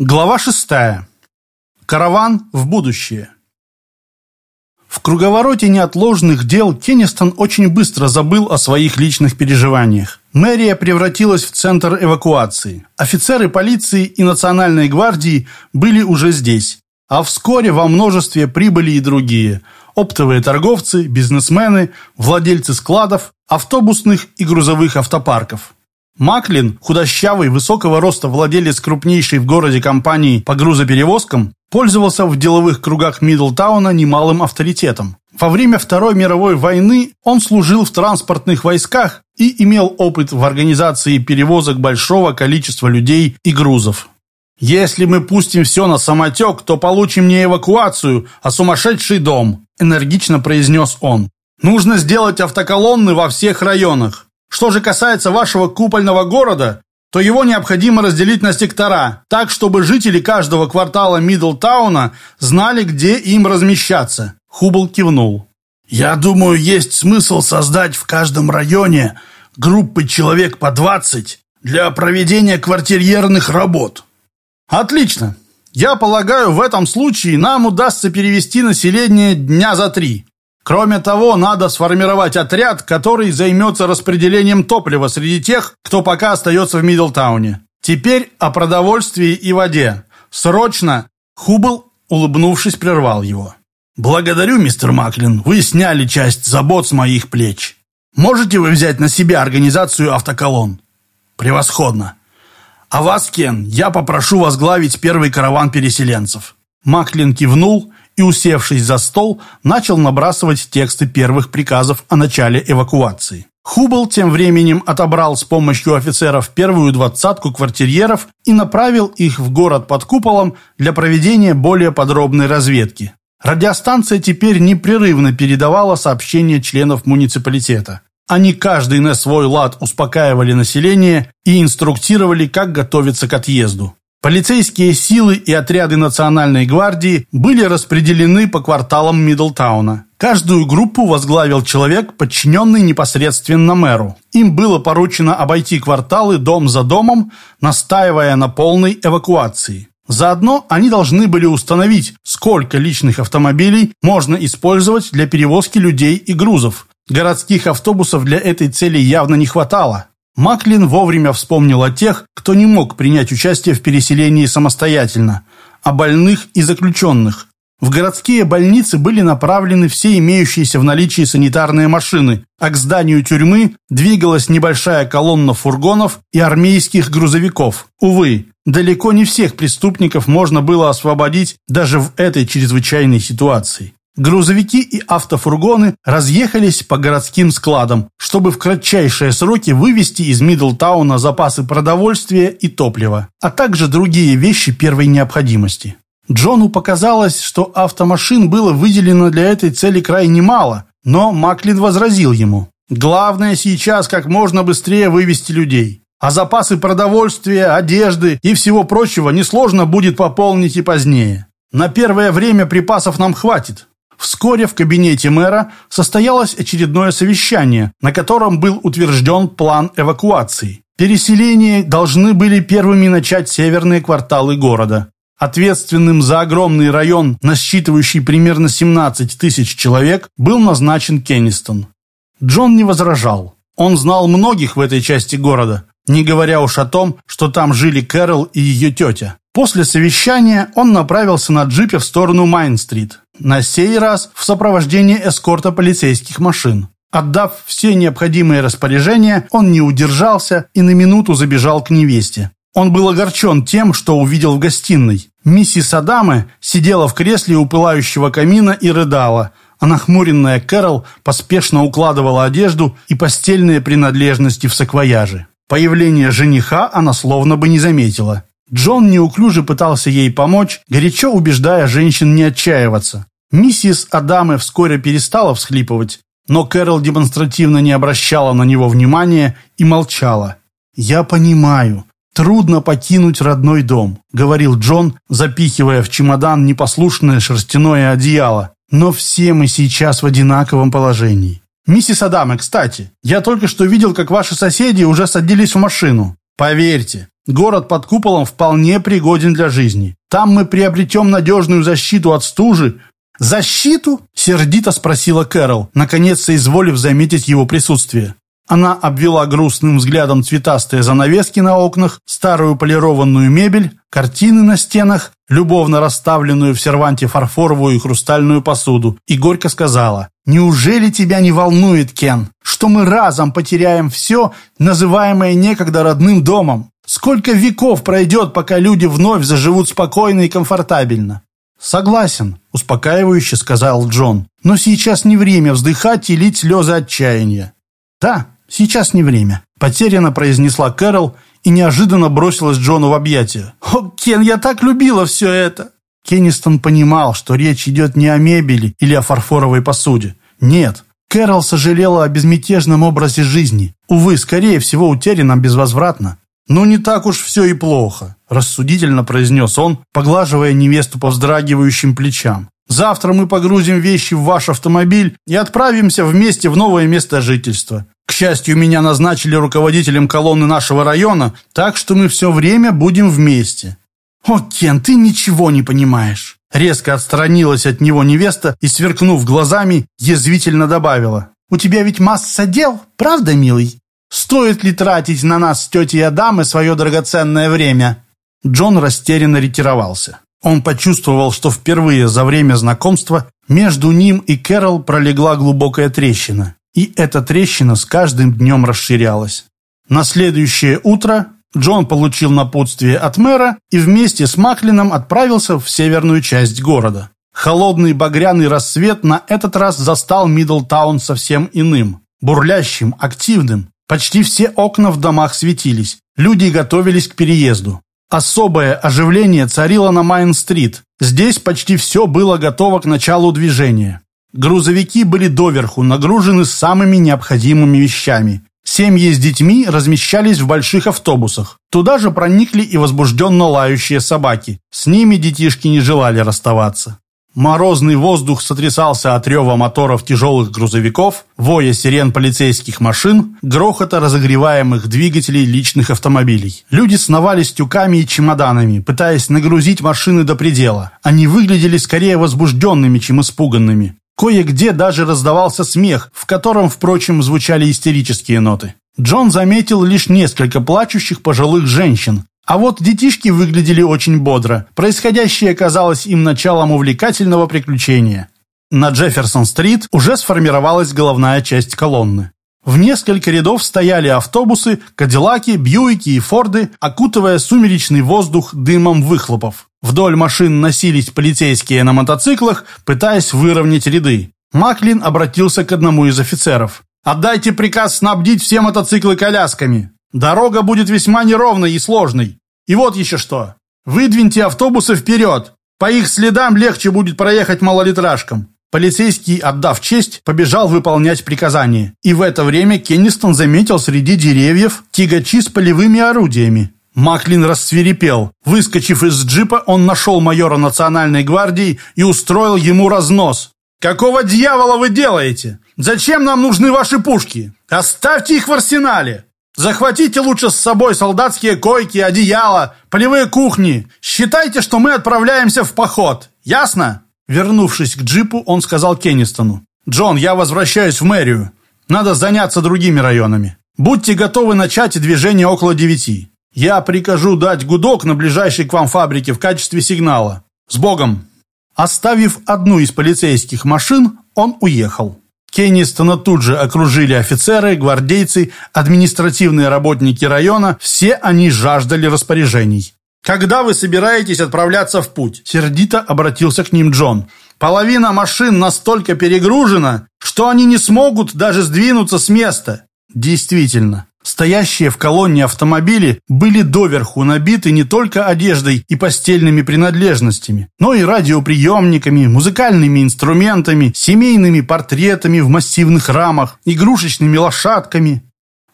Глава шестая. Караван в будущее. В круговороте неотложных дел Кеннистон очень быстро забыл о своих личных переживаниях. Мэрия превратилась в центр эвакуации. Офицеры полиции и национальной гвардии были уже здесь. А вскоре во множестве прибыли и другие – оптовые торговцы, бизнесмены, владельцы складов, автобусных и грузовых автопарков. Маклин, худощавый, высокого роста владелец крупнейшей в городе компании по грузоперевозкам, пользовался в деловых кругах Мидлтауна немалым авторитетом. Во время Второй мировой войны он служил в транспортных войсках и имел опыт в организации перевозок большого количества людей и грузов. «Если мы пустим все на самотек, то получим не эвакуацию, а сумасшедший дом», энергично произнес он. «Нужно сделать автоколонны во всех районах. Что же касается вашего купольного города, то его необходимо разделить на сектора, так, чтобы жители каждого квартала Мидлтауна знали, где им размещаться. Хубл кивнул. «Я думаю, есть смысл создать в каждом районе группы человек по 20 для проведения квартирьерных работ». «Отлично. Я полагаю, в этом случае нам удастся перевести население дня за три. Кроме того, надо сформировать отряд, который займется распределением топлива среди тех, кто пока остается в Мидлтауне. Теперь о продовольствии и воде. Срочно!» Хубл, улыбнувшись, прервал его. «Благодарю, мистер Маклин. Вы сняли часть забот с моих плеч. Можете вы взять на себя организацию автоколонн?» «Превосходно. А вас, Кен, я попрошу возглавить первый караван переселенцев». Маклин кивнул и, усевшись за стол, начал набрасывать тексты первых приказов о начале эвакуации. Хубл тем временем отобрал с помощью офицеров первую двадцатку квартирьеров и направил их в город под куполом для проведения более подробной разведки. Радиостанция теперь непрерывно передавала сообщения членов муниципалитета. Они каждый на свой лад успокаивали население и инструктировали, как готовиться к отъезду. Полицейские силы и отряды Национальной гвардии были распределены по кварталам Мидлтауна. Каждую группу возглавил человек, подчиненный непосредственно мэру. Им было поручено обойти кварталы дом за домом, настаивая на полной эвакуации. Заодно они должны были установить, сколько личных автомобилей можно использовать для перевозки людей и грузов. Городских автобусов для этой цели явно не хватало. Маклин вовремя вспомнил о тех, кто не мог принять участие в переселении самостоятельно, о больных и заключенных. В городские больницы были направлены все имеющиеся в наличии санитарные машины, а к зданию тюрьмы двигалась небольшая колонна фургонов и армейских грузовиков. Увы, далеко не всех преступников можно было освободить даже в этой чрезвычайной ситуации. Грузовики и автофургоны разъехались по городским складам, чтобы в кратчайшие сроки вывести из Мидлтауна запасы продовольствия и топлива, а также другие вещи первой необходимости. Джону показалось, что автомашин было выделено для этой цели крайне мало, но Маклин возразил ему. «Главное сейчас как можно быстрее вывести людей, а запасы продовольствия, одежды и всего прочего несложно будет пополнить и позднее. На первое время припасов нам хватит, Вскоре в кабинете мэра состоялось очередное совещание, на котором был утвержден план эвакуации. Переселение должны были первыми начать северные кварталы города. Ответственным за огромный район, насчитывающий примерно 17 тысяч человек, был назначен Кеннистон. Джон не возражал. Он знал многих в этой части города, не говоря уж о том, что там жили Кэрол и ее тетя. После совещания он направился на джипе в сторону Майн-стрит, на сей раз в сопровождении эскорта полицейских машин. Отдав все необходимые распоряжения, он не удержался и на минуту забежал к невесте. Он был огорчен тем, что увидел в гостиной. Миссис Адамы сидела в кресле у пылающего камина и рыдала, а нахмуренная Кэрол поспешно укладывала одежду и постельные принадлежности в саквояжи. Появление жениха она словно бы не заметила. Джон неуклюже пытался ей помочь, горячо убеждая женщин не отчаиваться. Миссис Адамы вскоре перестала всхлипывать, но Кэрол демонстративно не обращала на него внимания и молчала. «Я понимаю. Трудно покинуть родной дом», — говорил Джон, запихивая в чемодан непослушное шерстяное одеяло. «Но все мы сейчас в одинаковом положении. Миссис Адамы, кстати, я только что видел, как ваши соседи уже садились в машину. Поверьте, Город под куполом вполне пригоден для жизни. Там мы приобретем надежную защиту от стужи». «Защиту?» – сердито спросила Кэрол, наконец соизволив заметить его присутствие. Она обвела грустным взглядом цветастые занавески на окнах, старую полированную мебель, картины на стенах, любовно расставленную в серванте фарфоровую и хрустальную посуду, и горько сказала, «Неужели тебя не волнует, Кен, что мы разом потеряем все, называемое некогда родным домом? Сколько веков пройдет, пока люди вновь заживут спокойно и комфортабельно?» «Согласен», – успокаивающе сказал Джон, «но сейчас не время вздыхать и лить слезы отчаяния». «Да, «Сейчас не время», – потерянно произнесла Кэрол и неожиданно бросилась Джону в объятия. «О, Кен, я так любила все это!» Кеннистон понимал, что речь идет не о мебели или о фарфоровой посуде. Нет, Кэрол сожалела о безмятежном образе жизни. Увы, скорее всего, утерянном безвозвратно. «Ну, не так уж все и плохо», – рассудительно произнес он, поглаживая невесту по вздрагивающим плечам. «Завтра мы погрузим вещи в ваш автомобиль и отправимся вместе в новое место жительства. К счастью, меня назначили руководителем колонны нашего района, так что мы все время будем вместе». «О, Кен, ты ничего не понимаешь!» Резко отстранилась от него невеста и, сверкнув глазами, язвительно добавила. «У тебя ведь масса дел, правда, милый? Стоит ли тратить на нас с тетей Адамы свое драгоценное время?» Джон растерянно ретировался. Он почувствовал, что впервые за время знакомства между ним и Кэрол пролегла глубокая трещина. И эта трещина с каждым днем расширялась. На следующее утро Джон получил напутствие от мэра и вместе с Маклином отправился в северную часть города. Холодный багряный рассвет на этот раз застал Мидлтаун совсем иным. Бурлящим, активным. Почти все окна в домах светились. Люди готовились к переезду. Особое оживление царило на Майн-стрит. Здесь почти все было готово к началу движения. Грузовики были доверху нагружены самыми необходимыми вещами. Семьи с детьми размещались в больших автобусах. Туда же проникли и возбужденно лающие собаки. С ними детишки не желали расставаться. Морозный воздух сотрясался от рева моторов тяжелых грузовиков, воя сирен полицейских машин, грохота разогреваемых двигателей личных автомобилей. Люди сновали с тюками и чемоданами, пытаясь нагрузить машины до предела. Они выглядели скорее возбужденными, чем испуганными. Кое-где даже раздавался смех, в котором, впрочем, звучали истерические ноты. Джон заметил лишь несколько плачущих пожилых женщин. А вот детишки выглядели очень бодро. Происходящее казалось им началом увлекательного приключения. На Джефферсон-стрит уже сформировалась головная часть колонны. В несколько рядов стояли автобусы, кадиллаки, бьюики и форды, окутывая сумеречный воздух дымом выхлопов. Вдоль машин носились полицейские на мотоциклах, пытаясь выровнять ряды. Маклин обратился к одному из офицеров. «Отдайте приказ снабдить все мотоциклы колясками. Дорога будет весьма неровной и сложной. И вот еще что. Выдвиньте автобусы вперед. По их следам легче будет проехать малолитражкам». Полицейский, отдав честь, побежал выполнять приказание. И в это время Кеннистон заметил среди деревьев тягачи с полевыми орудиями. Маклин рассверепел. Выскочив из джипа, он нашел майора национальной гвардии и устроил ему разнос. «Какого дьявола вы делаете? Зачем нам нужны ваши пушки? Оставьте их в арсенале! Захватите лучше с собой солдатские койки, одеяла, полевые кухни. Считайте, что мы отправляемся в поход. Ясно?» Вернувшись к джипу, он сказал Кеннистону. «Джон, я возвращаюсь в мэрию. Надо заняться другими районами. Будьте готовы начать движение около девяти. Я прикажу дать гудок на ближайшей к вам фабрике в качестве сигнала. С Богом!» Оставив одну из полицейских машин, он уехал. Кеннистона тут же окружили офицеры, гвардейцы, административные работники района. Все они жаждали распоряжений. «Когда вы собираетесь отправляться в путь?» Сердито обратился к ним Джон. «Половина машин настолько перегружена, что они не смогут даже сдвинуться с места». Действительно, Стоящие в колонне автомобили были доверху набиты не только одеждой и постельными принадлежностями, но и радиоприемниками, музыкальными инструментами, семейными портретами в массивных рамах, игрушечными лошадками.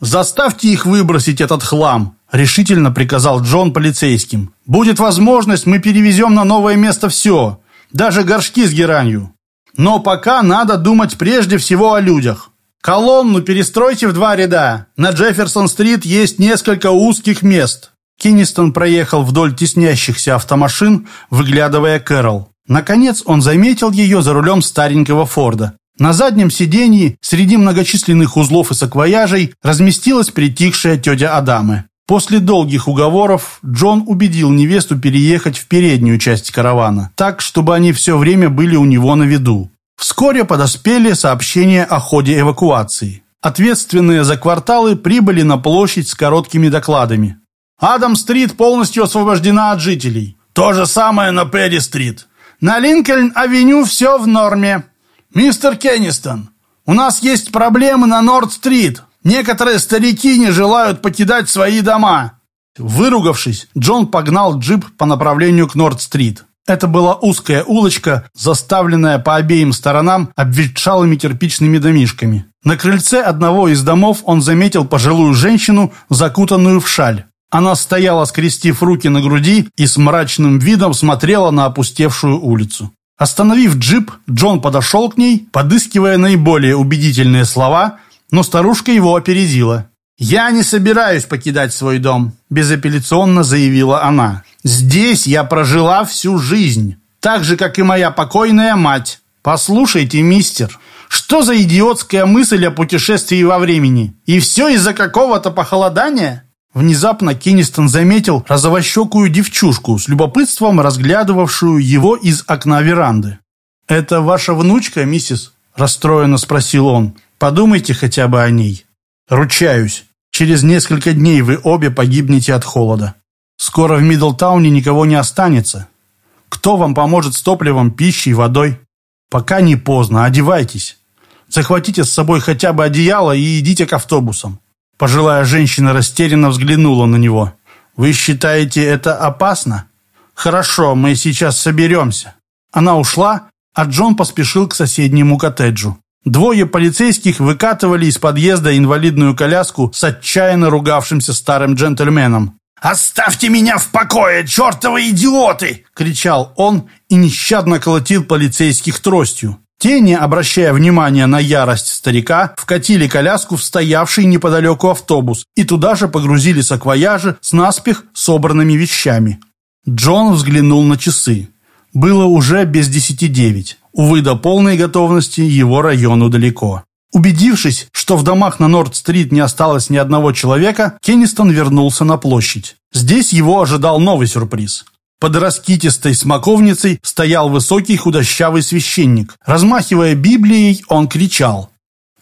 «Заставьте их выбросить этот хлам», – решительно приказал Джон полицейским. «Будет возможность, мы перевезем на новое место все, даже горшки с геранью. Но пока надо думать прежде всего о людях». Колонну перестройте в два ряда. На Джефферсон-стрит есть несколько узких мест. Кеннистон проехал вдоль теснящихся автомашин, выглядывая Кэрол. Наконец он заметил ее за рулем старенького Форда. На заднем сиденье, среди многочисленных узлов и саквояжей, разместилась притихшая тетя Адамы. После долгих уговоров Джон убедил невесту переехать в переднюю часть каравана, так, чтобы они все время были у него на виду. Вскоре подоспели сообщения о ходе эвакуации. Ответственные за кварталы прибыли на площадь с короткими докладами. Адам-стрит полностью освобождена от жителей. То же самое на Перри-стрит. На Линкольн-авеню все в норме. Мистер Кеннистон, у нас есть проблемы на Норд-стрит. Некоторые старики не желают покидать свои дома». Выругавшись, Джон погнал джип по направлению к Норд-стрит. Это была узкая улочка, заставленная по обеим сторонам обветшалыми кирпичными домишками. На крыльце одного из домов он заметил пожилую женщину, закутанную в шаль. Она стояла, скрестив руки на груди и с мрачным видом смотрела на опустевшую улицу. Остановив джип, Джон подошел к ней, подыскивая наиболее убедительные слова – но старушка его опередила. «Я не собираюсь покидать свой дом», – безапелляционно заявила она. «Здесь я прожила всю жизнь, так же, как и моя покойная мать. Послушайте, мистер, что за идиотская мысль о путешествии во времени? И все из-за какого-то похолодания?» Внезапно Кеннистон заметил розовощекую девчушку с любопытством разглядывавшую его из окна веранды. «Это ваша внучка, миссис?» – расстроенно спросил он. Подумайте хотя бы о ней. Ручаюсь, через несколько дней вы обе погибнете от холода. Скоро в Мидлтауне никого не останется. Кто вам поможет с топливом, пищей, водой? Пока не поздно, одевайтесь. Захватите с собой хотя бы одеяло и идите к автобусам. Пожилая женщина растерянно взглянула на него. Вы считаете это опасно? Хорошо, мы сейчас соберемся. Она ушла, а Джон поспешил к соседнему коттеджу. Двое полицейских выкатывали из подъезда инвалидную коляску с отчаянно ругавшимся старым джентльменом. «Оставьте меня в покое, чертовы идиоты!» — кричал он и нещадно колотил полицейских тростью. Те, не обращая внимания на ярость старика, вкатили коляску в стоявший неподалеку автобус и туда же погрузили саквояжи с наспех собранными вещами. Джон взглянул на часы. Было уже без десяти девять. Увы, до полной готовности его району далеко. Убедившись, что в домах на Норд-стрит не осталось ни одного человека, Кеннистон вернулся на площадь. Здесь его ожидал новый сюрприз. Под раскитистой смоковницей стоял высокий худощавый священник. Размахивая Библией, он кричал.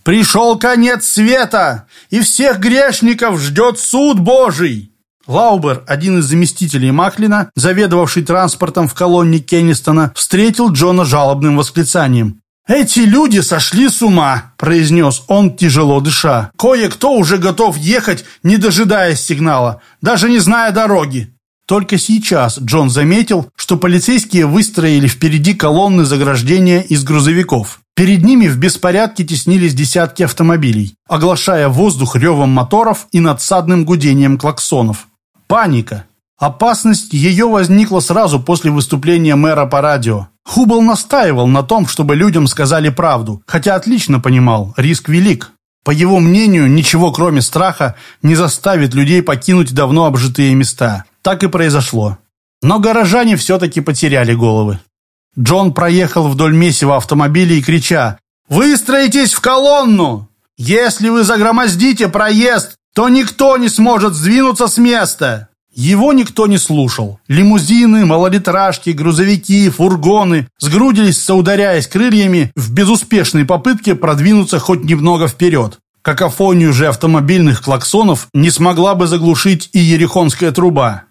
«Пришел конец света, и всех грешников ждет суд Божий!» Лаубер, один из заместителей Маклина, заведовавший транспортом в колонне Кеннистона, встретил Джона жалобным восклицанием. «Эти люди сошли с ума!» – произнес он, тяжело дыша. «Кое-кто уже готов ехать, не дожидаясь сигнала, даже не зная дороги». Только сейчас Джон заметил, что полицейские выстроили впереди колонны заграждения из грузовиков. Перед ними в беспорядке теснились десятки автомобилей, оглашая воздух ревом моторов и надсадным гудением клаксонов. Паника. Опасность ее возникла сразу после выступления мэра по радио. Хубл настаивал на том, чтобы людям сказали правду, хотя отлично понимал, риск велик. По его мнению, ничего кроме страха не заставит людей покинуть давно обжитые места. Так и произошло. Но горожане все-таки потеряли головы. Джон проехал вдоль месива автомобилей, крича «Выстроитесь в колонну! Если вы загромоздите проезд, то никто не сможет сдвинуться с места. Его никто не слушал. Лимузины, малолитражки, грузовики, фургоны сгрудились, соударяясь крыльями, в безуспешной попытке продвинуться хоть немного вперед. Какофонию же автомобильных клаксонов не смогла бы заглушить и ерехонская труба.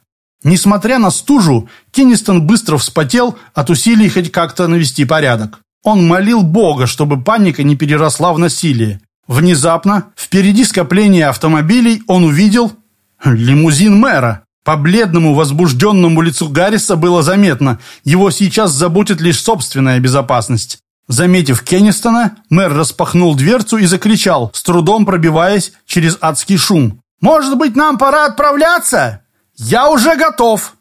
Несмотря на стужу, Кеннистон быстро вспотел от усилий хоть как-то навести порядок. Он молил Бога, чтобы паника не переросла в насилие, Внезапно, впереди скопления автомобилей, он увидел лимузин мэра. По бледному, возбужденному лицу Гарриса было заметно, его сейчас заботит лишь собственная безопасность. Заметив Кеннистона, мэр распахнул дверцу и закричал, с трудом пробиваясь через адский шум. «Может быть, нам пора отправляться? Я уже готов!»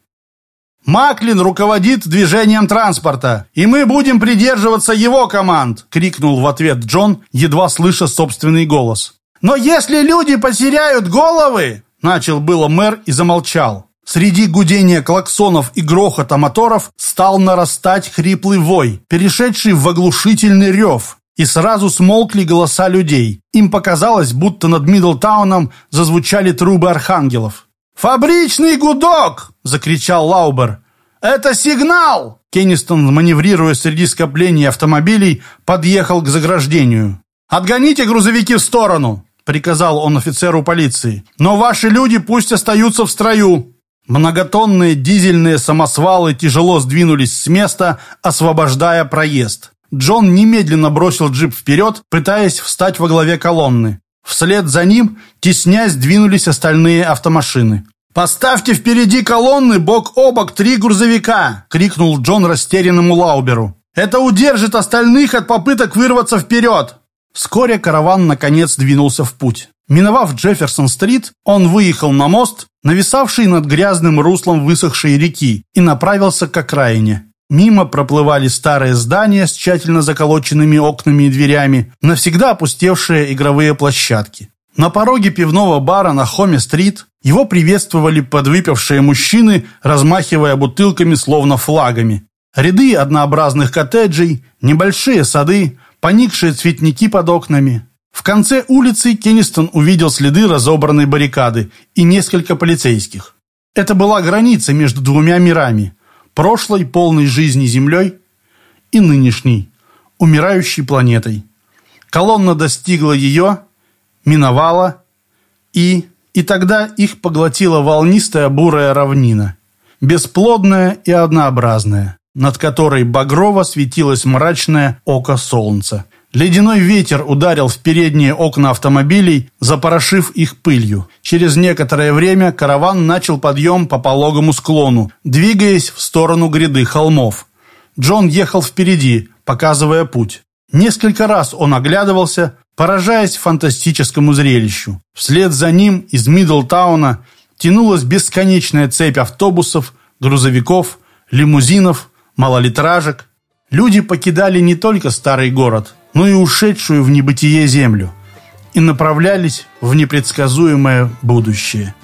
«Маклин руководит движением транспорта, и мы будем придерживаться его команд!» — крикнул в ответ Джон, едва слыша собственный голос. «Но если люди потеряют головы...» — начал было мэр и замолчал. Среди гудения клаксонов и грохота моторов стал нарастать хриплый вой, перешедший в оглушительный рев. И сразу смолкли голоса людей. Им показалось, будто над Мидлтауном зазвучали трубы архангелов. «Фабричный гудок!» – закричал Лаубер. «Это сигнал!» Кеннистон, маневрируя среди скоплений автомобилей, подъехал к заграждению. «Отгоните грузовики в сторону!» – приказал он офицеру полиции. «Но ваши люди пусть остаются в строю!» Многотонные дизельные самосвалы тяжело сдвинулись с места, освобождая проезд. Джон немедленно бросил джип вперед, пытаясь встать во главе колонны. Вслед за ним, теснясь, двинулись остальные автомашины. «Поставьте впереди колонны бок о бок три грузовика!» — крикнул Джон растерянному Лауберу. «Это удержит остальных от попыток вырваться вперед!» Вскоре караван наконец двинулся в путь. Миновав Джефферсон-стрит, он выехал на мост, нависавший над грязным руслом высохшей реки, и направился к окраине. Мимо проплывали старые здания с тщательно заколоченными окнами и дверями, навсегда опустевшие игровые площадки. На пороге пивного бара на Хоме-стрит его приветствовали подвыпившие мужчины, размахивая бутылками словно флагами. Ряды однообразных коттеджей, небольшие сады, поникшие цветники под окнами. В конце улицы Кеннистон увидел следы разобранной баррикады и несколько полицейских. Это была граница между двумя мирами – прошлой, полной жизни Землей, и нынешней, умирающей планетой. Колонна достигла ее, миновала, и... И тогда их поглотила волнистая бурая равнина, бесплодная и однообразная, над которой багрово светилось мрачное око солнца. Ледяной ветер ударил в передние окна автомобилей, запорошив их пылью. Через некоторое время караван начал подъем по пологому склону, двигаясь в сторону гряды холмов. Джон ехал впереди, показывая путь. Несколько раз он оглядывался, поражаясь фантастическому зрелищу. Вслед за ним из Мидлтауна тянулась бесконечная цепь автобусов, грузовиков, лимузинов, малолитражек. Люди покидали не только старый город – но и ушедшую в небытие землю, и направлялись в непредсказуемое будущее.